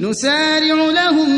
نسارع لهم